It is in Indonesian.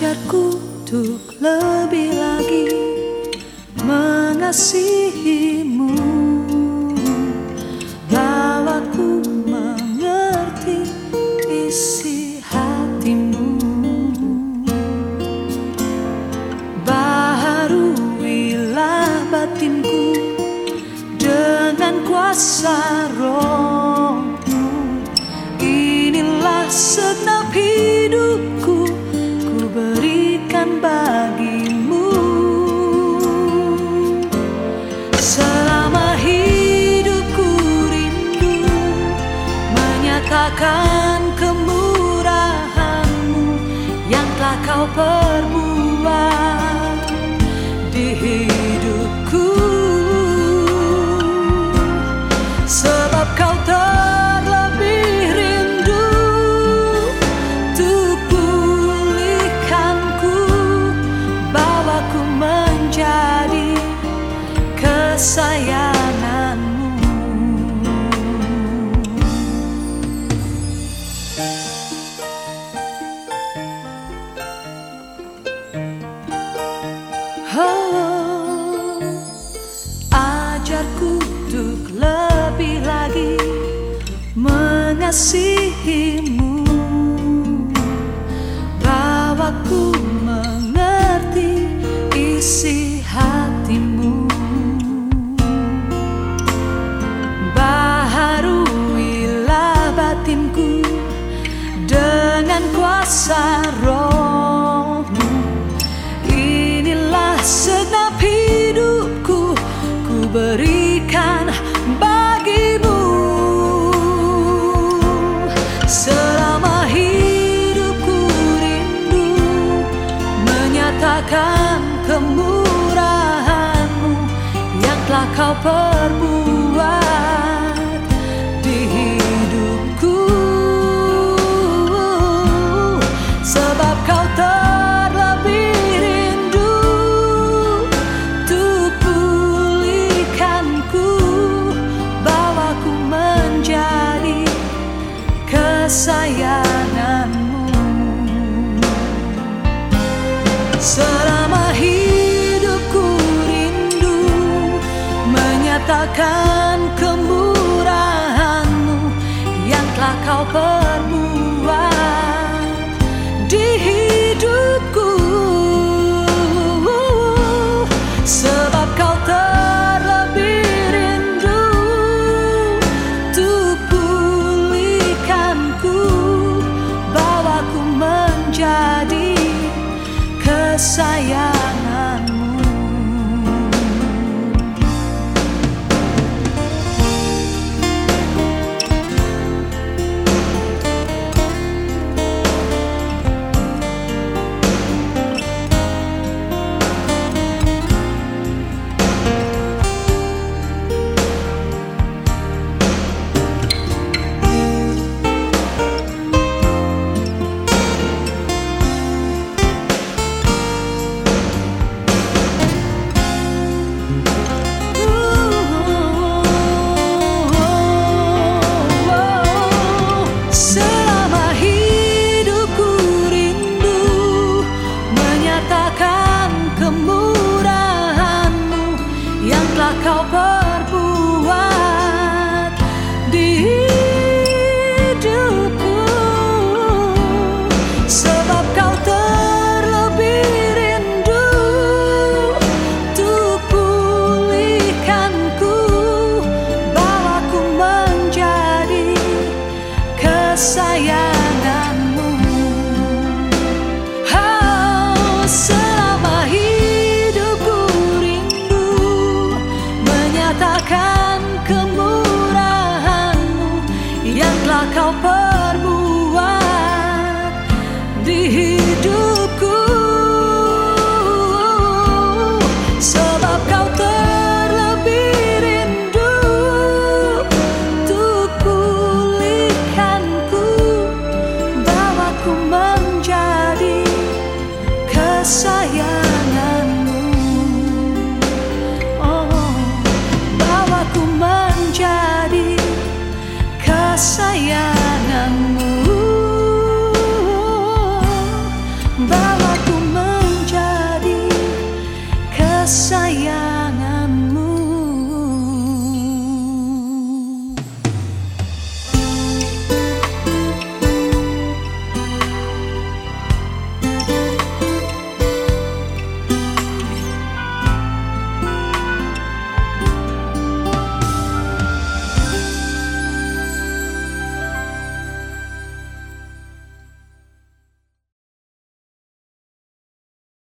mengajarku untuk lebih lagi mengasihimu. Bawaku mengerti isi hatimu. Baharuilah batinku dengan kuasa rohmu. Inilah senang help. Oh, ajarku untuk lebih lagi mengasihimu. akan kemurahanmu yang telah kau perbuat. akan kemurahanmu yang telah kau berikan. telah kau perbuat di